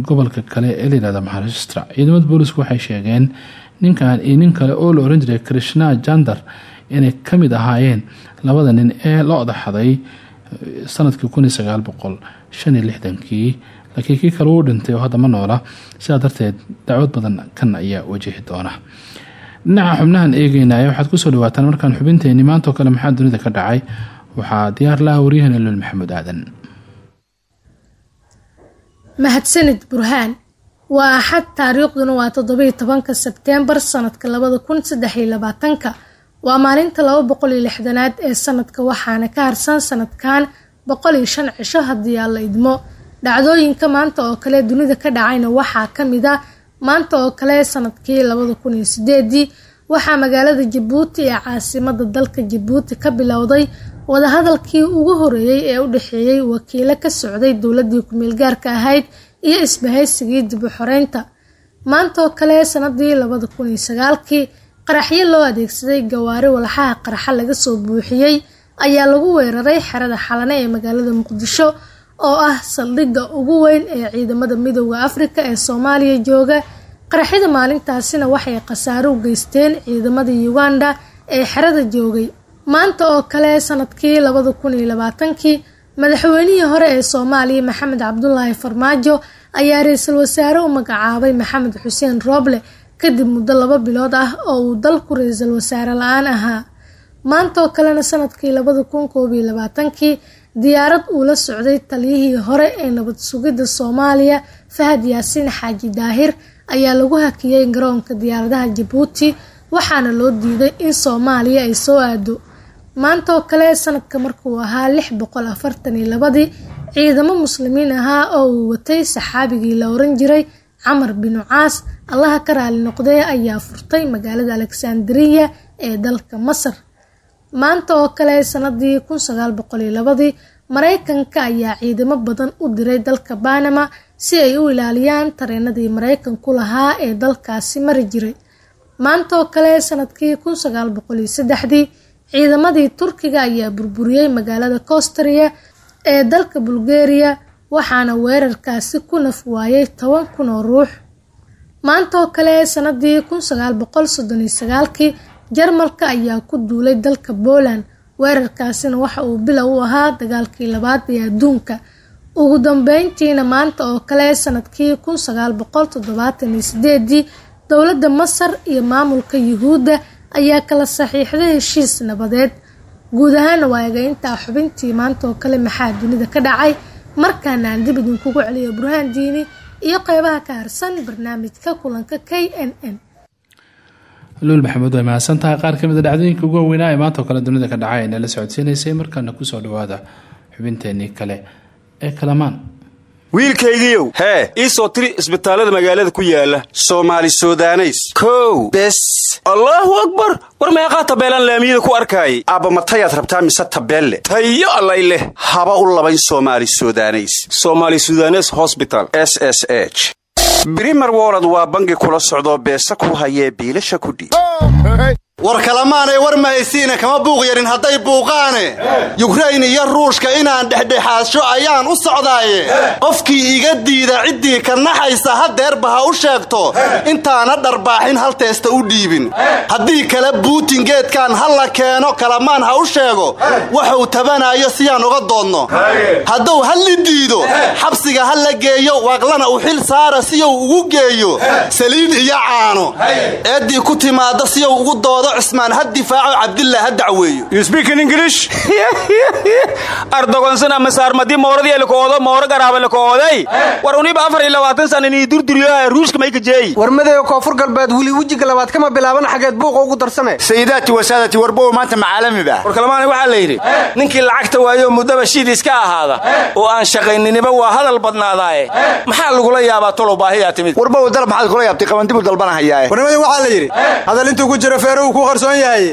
S2: gobolka kale ee layihahdo maharashtra ciidamada boolisku waxay sheegeen ninkan iyo nin kale oo la oran jiray krishna jandar inay ka mid ahaayeen labada nin ee lo-da xaday sannadkii kun iyo sagaal boqol shan iyo lixdankii. Laakiin kii kale uu dhintay oo hadda ma noola. Sidaa darteed dacwad badan kan ayaa wajihi doona. Dhinaca xubnahan eegeynaya waxaad ku soo dhawaataan markaan xubinteeni maantoo kale maxaa dunida ka dhacay waxaa diyaar laha waryahan elol maxamuud aadan.
S15: Mahadsanid burhaan waa axad taariikhduna waa toddobiyo tobanka sebteembar sanadka labada kun saddex iyo labaatanka. Waa maalinta laba boqol lixdanaad ee sanadka waxaana ka harsan sanadkan boqol iyo shan cisho haddii aan la idmo. Dhacdooyinka maanta oo kale dunida ka dhacayna waxaa ka mid a maanta oo kale sannadkii labada kun iyo waxaa magaalada jabuuti ee caasimada dalka jabuuti ka bilowday wadahadalkii ugu horeeyey ee u dhexeeyey wakiilo ka socday dowladii ku-meelgaarka ahayd iyo isbahaysigii dib u xoreynta. Maanta oo kale sanadii labada kun iyo sagaalkii qaraxyo loo adeegsaday gawaari walxaha qaraxa laga soo buuxiyey ayaa lagu weeraray xerada xalane ee magaalada muqdisho oo ah saldhigga ugu weyn ee ciidamada midooda afrika ee soomaaliya jooga. Qaraxyada maalintaasina waxay khasaaro u geysteen ciidamada uganda ee xerada joogay maanta oo kale sannadkii labada kun iyo labaatankii madaxweynihii hore ee soomaaliya maxamed cabdulaahi farmaajo ayaa ra'iisul wasaare u magacaabay maxamed xuseen rooble kadib muddo laba bilood ah oo uu dalku ra'iisul wasaare la'aan ahaa. Maanta oo kalena sannadkii labada kun koob iyo labaatankii diyaarad uu la socday taliyihii hore ee nabad sugidda soomaaliya fahad yaasiin xaaji daahir ayaa lagu hakiyey garoonka diyaaradaha jabuuti waxaana loo diiday in soomaaliya ay soo aado maanta oo kale sanadka markuu ahaa lix boqol afartan iyo labadii ciidamo muslimiin ahaa oo uu watay saxaabigii la oran jiray camar binu caas. Allaha ka raali noqdee ayaa furtay magaalada alexandriya ee dalka masar. Maanta oo kale sanadii kun sagaal boqol iyo labadii mareykanka ayaa ciidamo badan u diray dalka banama si ay u ilaaliyaan tareenadii mareykanku lahaa ee dalkaasi mari jiray. Maanta oo kale sannadkii kun sagaal boqol iyo saddexdii ciidamadii turkiga ayaa burburiyey magaalada costaria ee dalka bulgaria waxaana weerarkaasi ku naf waayay toban kun oo ruux. Maanta oo kale sanadii kun sagaal boqol soddon sagaalkii jarmalka ayaa ku duulay dalka poland. Weerarkaasina waxa uu bilow u ahaa dagaalkii labaad ee adduunka. Ugu dambeyntiina maanta oo kale sannadkii kun sagaal boqol toddobaatan iyo sideedii dowladda masar iyo maamulka yuhuudda ayaa kala saxiixday heshiis nabadeed. Guud ahaana waa eegayntaa xubintii maanta oo kale maxaa dunida ka dhacay markaana aan dib idinkugu celiyo burhaan diini iyo qeybaha ka harsan barnaamijka kulanka k n n.
S2: Luul maxamuud way mahadsan tahay qaar ka mid a dhacdooyinka ugu waaweynaa ee maanta oo kale dunida ka dhacay ayna la socodsiinaysay markaana ku soo dhawaada xubinteenii kale ee kalamaan
S3: wiilkaygiiow hee ii soo tiri isbitaallada magaalada ku yaalla soomaali sudaneys. Kow. Bes. Allaahu akbar. War meeqaa tabeelaan laamiyada ku arkaayay aabba matayaad rabtaa mise tabeelle? Tayo allay leh. Haba u labayn soomaali sudaneys. Somaali sudanes hosbital s s h. Brimer wolod waa bangi kula socdoo beesa ku hayee biilasha kudhiib
S1: war kalamaanay war mahaysiine kama buuq yarin hadday buuqaane. Yukrain iyo ruushka inaan dhexdhexaadsho ayaan u socdaaye. Qofkii iga diida ciddii ka naxaysa hadeerba ha u sheegto. Intaana dharbaaxin hal teesta u dhiibin. Haddii kale buutin geedkan ha la keeno kalamaan ha u sheego. Waxuu tabanaayo siyaan uga doodno. Hadduu halli diido. Xabsiga ha la geeyo waaqlana u xil saara siyuu ugu geeyo. Saliid iyo caano. Eeddii ku timaadda siyuu ugu doodo cismaan ha difaaco cabdillah ha dacweeyo. *laughs*
S3: Ardogonsana masaarmadi mooradyeelkoodo mooro garaabalekooday war uniba afar iyo labaatan sana nii durduriyo ruushka mayka jeeyi
S16: warmadeega koonfur galbeed weli wejiga labaad kama bilaaban xageed buuqa ugu darsame
S17: sayidaati wasaadati warbow maanta macaalamiba
S18: war kalmaani waxaa la yidhi ninkii lacagta waayo muddaba shiid iska ahaada oo aan shaqayniniba waa hadal badnaadaaye maxaa lagula yaabaa tolow baahiyaa timid?
S17: Warbow dalab maxaad kula yaabtay? Qabandibu dalbanahayaae
S16: warnimada waxaa la yidhi hadal intuu ku jiro feeruhu ku qarsoon yahay.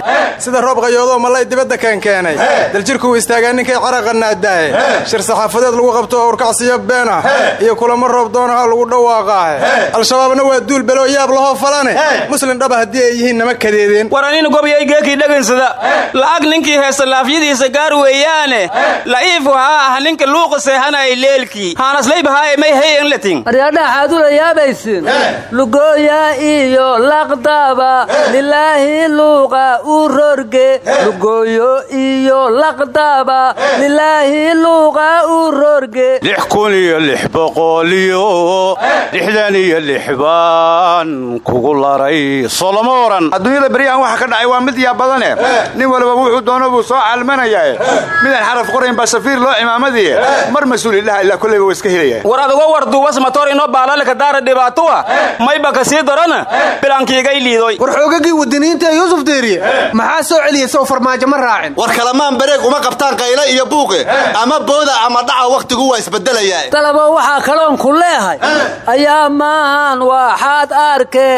S16: Sida roob qayoodoo malay dibadda keenkeenay. Daljirkuu istaagaa ninkay caraqa naadaahe shir saxaafadeed lagu qabto howrkacsiyo been ah iyo kulamo roob doonaha lagu dhawaaqaahe al-shabaabna waa duul beloo yaab lahoo falane. Muslin dhaba haddii ay yihiin nama kadeedeen
S18: war anina gobyay geekii dhagansada la'ag ninkii heesta laafyadiisa gaar weeyaane. La'iifu haa ah ninka luuqa seehanayay leelkii. Haanaslaybahaa may hayen latin
S19: aryadhaxaad ula yaabaysin lugooya iyo laqdaba. Lilaahi luuqa u rorge lugooyo iyo laqdaba. Lilaahi luuqa u rorge.
S17: Lix kun iyo lix boqoliyo lixdan iyo lix baan kugu laray soloma oran adduunyada beryahan waxa ka dhacay waa mid yaa badane nin waliba wuxuu doono buu soo caalmanayaa midaan xaraf qorayn baa safiir loo cimaamadiye mar mas'uul idhaha ilaa kolleyba waa iska helaya
S18: war adugo war duubas matoor inoo baalalika daara dhibaatuwa mayba ka sii darana bilankiigay liidoy.
S16: War xoogagii wadaniyiinta ee yuusuf deeriye maxaa soo celiyey sow farmaajo? Ma raacin.
S1: War kalamaan bareeg uma qabtaan qayle iyo buuqe ama booda ama dhaca wakhtigu waa isbedelayaa
S19: dalabo waxaa kaloon ku leehay. Ayaa maahan waxaad arke.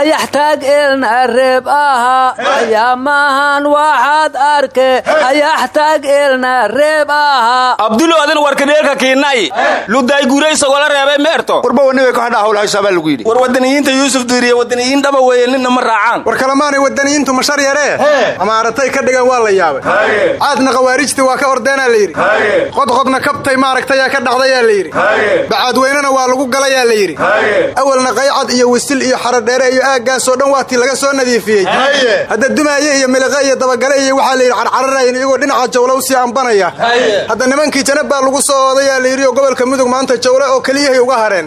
S19: Ayaxtaag eelna reeb aha. Ayaa maahan waxaad arke. Ayaxtaag eelna reeb aha.
S18: Abdulo adin warkadeelka kiinay. Luday guray sagola reebay meerto.
S17: Warba wanibay ku hadhaa howlhaysaabaa lagu yidhi.
S18: War wadaniyiinta yuusuf diiriye wadaniyiin dhaba weeye ninna ma raacaan.
S16: War kalamaanay wadaniyiintu mashar yaree? Amaaratay ka dhigan waa la yaabay. Caadna khawaarijti waa ka ordeenaa la yidhi. Qodqodna kabtay maaragtayaa ka dhacdayaa la yidhi. Bacaadweynena waa lagu galayaa la yidhi. Awalna qaycad iyo wisil iyo xarodheere iyo aaggaasoo dhan waatii laga soo nadiifiyey. Hadda dumaaye iyo miliqe iyo dabagale iyo waxaa layidhi carcararayn iyagoo dhinaca jawle u sii ambanaya hadda nimankii janab baa lagu soo oodayaa la yidhi oo gobolka mudug maanta jawle oo keliyahay uga hareen.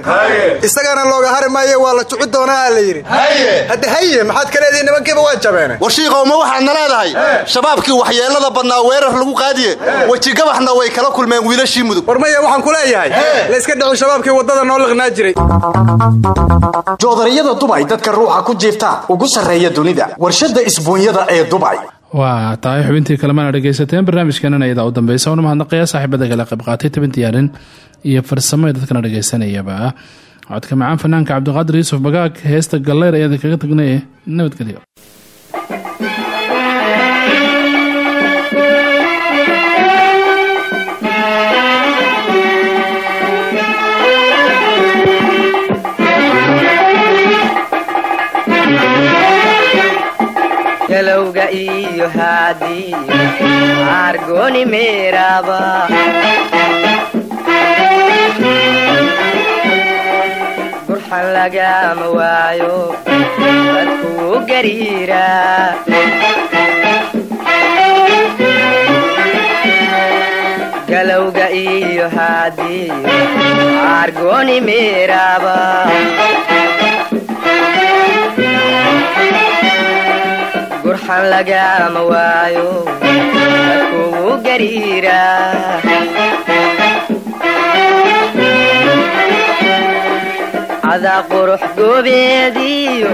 S16: Isagana looga hari maaye waa la juci doonaa la yidhi. Hadda haye maxaad ka leedihi nimankiiba waa jabeene.
S1: Warshiiqow ma waxaadna leedahay? Shabaabkii waxyeellada badnaa weerar lagu qaadiye. Wejigabaxna way kala kulmeen wiilashii mudug.
S16: War maya waxaan ku leeyahay. Layska dhici shabaabkii waddada noo liqnaa jiray.
S20: Joodariyada dubay dadka ruuxa ku jiifta ugu sarreeya dunida. Warshadda isbuunyada ee dubay
S2: waa tahay xubintii kalemana dhegaysateen barnaamijkeenana iyadaa u dambeysa una mahadnaqaya saaxiibada kale qayb qaatay tabin diyaarin iyo farsamo ee dadkana dhegaysanayaba. Codka macaan fanaanka cabdiqaadir yuusuf bagaag heesta galleer ayaada kaga tagnay nabadgelyo
S21: galowga iyo haadiyo argoni meeraba burxan lagama waayo dadkuu gariira galowga iyo haadiyo argoni meeraba gurxan lagama waayo dadkugu gariira. Cadaa qurux goobeediyo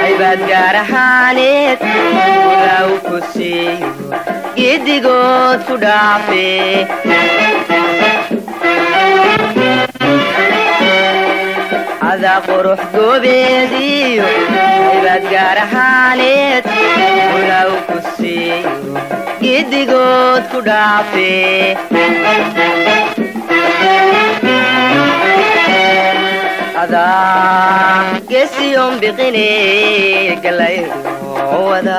S21: haybaad gaar ahaaneed ku siiyo giddigood ku dhaafe cadaa qurux goobeediyo haybaad gaar ahaaneed ulaaw ku siiyo giddigood ku dhaafe adaa gesiyon biqine galaydhowada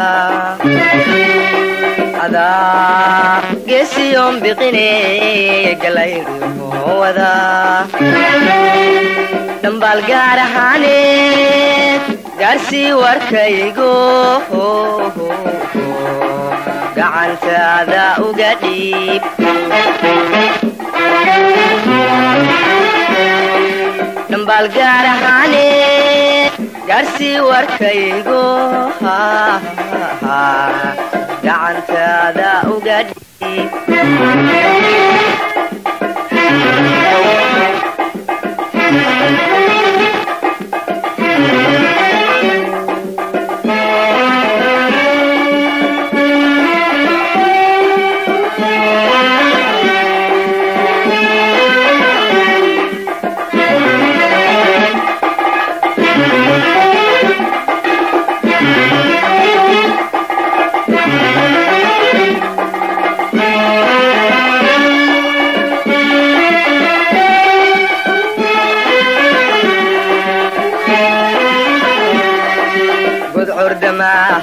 S21: adaa dhambaal gaar ahaaneed gaarsii warkaygo gacantaada uga dhiib dhambaal gaar ahaaneed gaarsii warkaygo gacantaada uga dhiib gudcurdama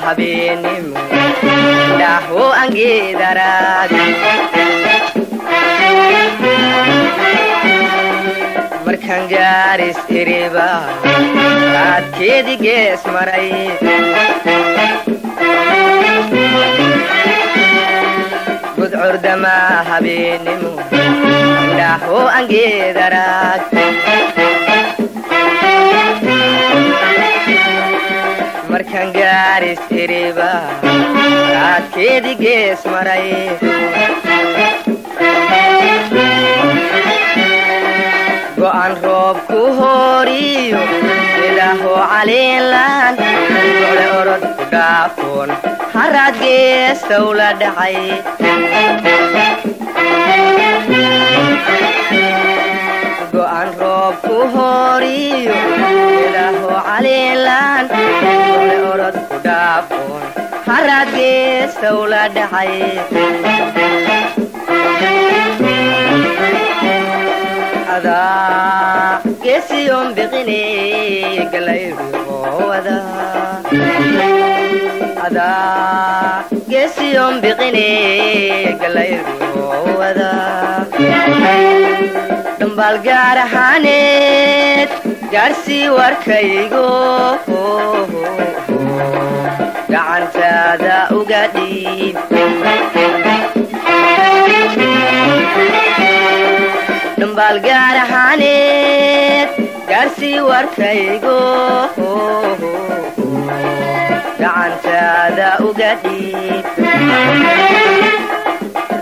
S21: habeenimo dhaho angeedaraad markan gaaris iriba raadkeedi gees maray gudcurdama habeenimo dhaho angeedaraad raadkeedi gees maray go'an roob ku hooriyo ilaaho caliinlaan gole orod ku dhaafoon haraad geestow la dhacay go'an roob ku hooriyo ilaaho caliinlaan gole orod ku dhaafoon haraad geestow la dhacay adaa geesiyon biqine galaydhowada adaa geesiyon biqine galayruwada dhambaal gaar ahaaneed gaarsii warkaygo gacantaada uga dhiib dhambaal gaar ahaaneed gaarsii warkaygo gacantaada uga dhiib tilmaan gaara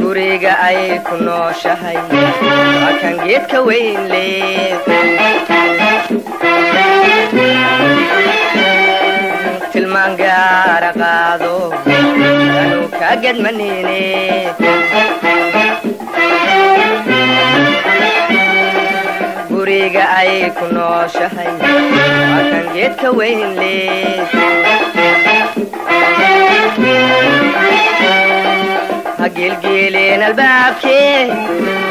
S21: guriga ay ku nooshahay waa kan geedka weyn tilmaan gaara qaado anu kaa gadmanine guriga ay ku nooshahay. Waa kan geedka weyn leh ha geelgeeleen albaabkee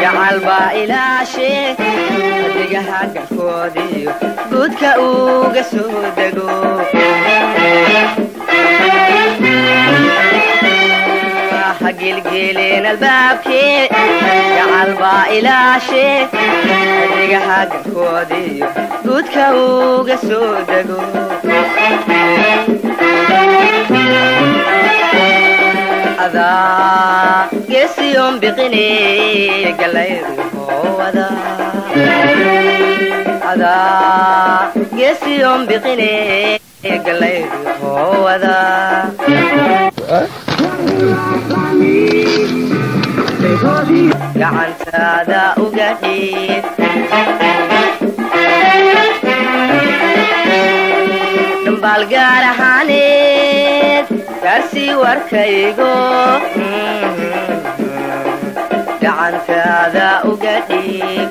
S21: gacal baa ilaashe adigaha galkoodiyo guudka uga soo dego. Ha geelgeeleen albaabkee gacal baa ilaashe adigaha galkoodiyo guudka uga soo dego. Adaa geesiyon biqine galayruhowada adaa geesiyon biqine galayruhowada gacantaada uga dhiib dhambaal gaar ahaaneed gaarsii warkaygo gacantaada uga dhiib